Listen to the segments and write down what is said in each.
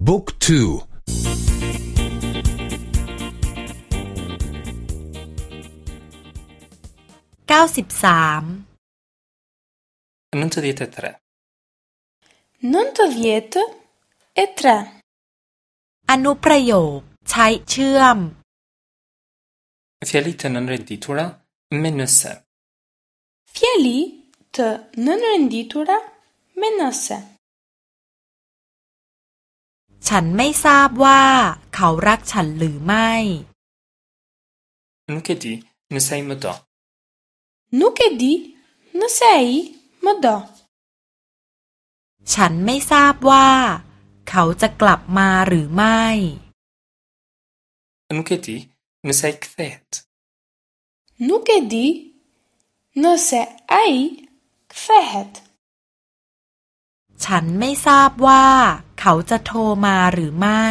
Book 2 93 93 djetë e Anu prajo, qaj Fjali të nënrenditura me nëse Fjali të nënrenditura me nëse ฉันไม่ทราบว่าเขารักฉันหรือไม่ นุกดีนุไซมดอนุกดีนุไซมดอฉันไม่ทราบว่าเขาจะกลับมาหรือไม่ นุกดีนุไซเคเนุกดีนุไซไอเคเฟฉันไม่ทราบว่าเขาจะโทรมาหรือไม่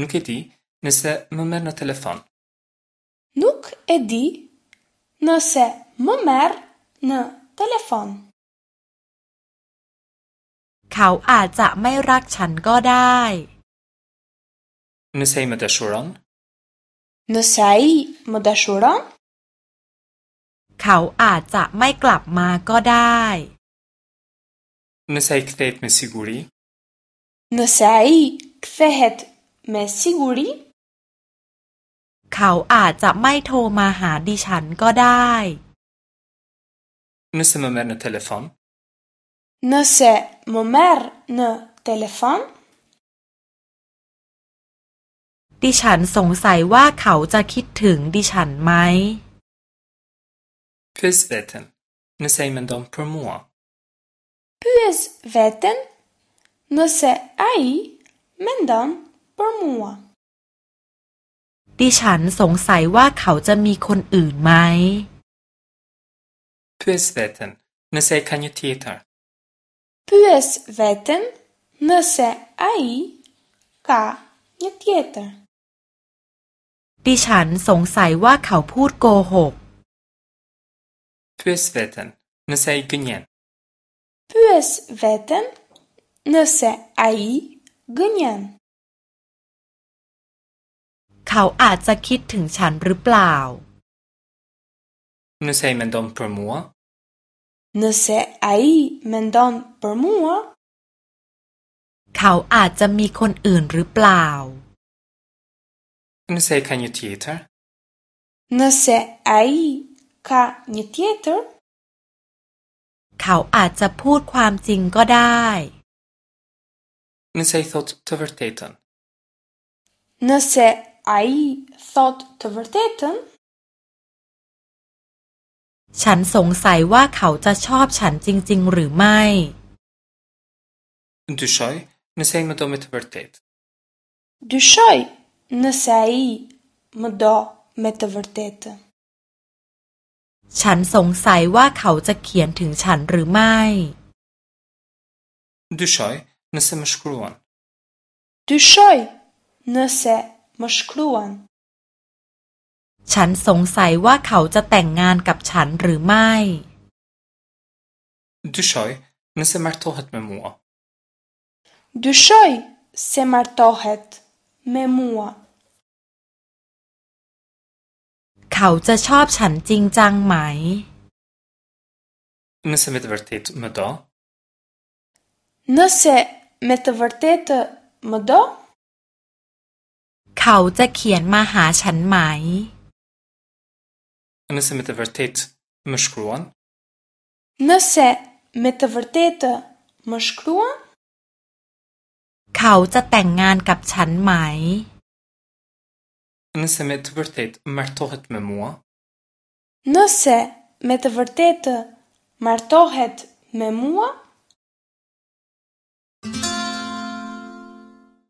Nuk e di nëse më merr në telefon. Nuk e di nëse më merr në telefon. เขาอาจจะไม่รักฉันก็ได้ Nëse ai më dashuron? Nëse ai më dashuron? เขาอาจจะไม่กลับมาก็ได้ Nesɛi ktejet me siguri? Nesɛi ktejet me siguri? เขาอาจจะไม่โทรมาหาดิฉันก็ได้ نسى م م ر ن ت ل ف و ن نسى م م ر ن ت ل ف و ن ดิฉันสงสัยว่าเขาจะคิดถึงดิฉันไหม Fes veten, nesej men dom Pyes veten nëse a i mendon për mua. ดิฉันสงสัยว่าเขาจะมีคนอื่นไหมเพื่อสเวตันนเซคันยูทีเตอร์เพื่อสเวตันนเซไอคันยูทีเตอร์ดิฉันสงสัยว่าเขาพูดโกหกเพื่อสเวตันนเซกุเนน pyes veten nëse ai gënjen. เขาอาจจะคิดถึงฉันหรือเปล่า Nëse mendon për mua? Nëse ai mendon për mua? เขาอาจจะมีคนอื่นหรือเปล่า Nëse ka një tjetër? Nëse ai ka një tjetër? Kau aq dai. Nëse i thot të vërtetën. Nëse a i thot të vërtetën. Shën sëng sëj wa kau të qëpë shën të zinë zinë mai. nëse i më do me të vërtetë. Dushoj, nëse a i më do me të vërtetën. ฉันสงสัยว่าเขาจะเขียนถึงฉันหรือไม่ดูชอยนั่นเซมชครวนดูชอยนั่นเซมชครวนฉันสงสัยว่าเขาจะแต่งงานกับฉันหรือไม่ดูชอยนั่นเซมาร์โตเฮตเมมัวดูชอยเซมาร์โตเฮตเมมัวเขาจะชอบฉันจริงจังไหม Nëse me të vërtet më do? Nëse me të më shkruan? Nëse me të më shkruan? Nëse me të vërtet martohet me mua? Nëse me të vërtet martohet me mua?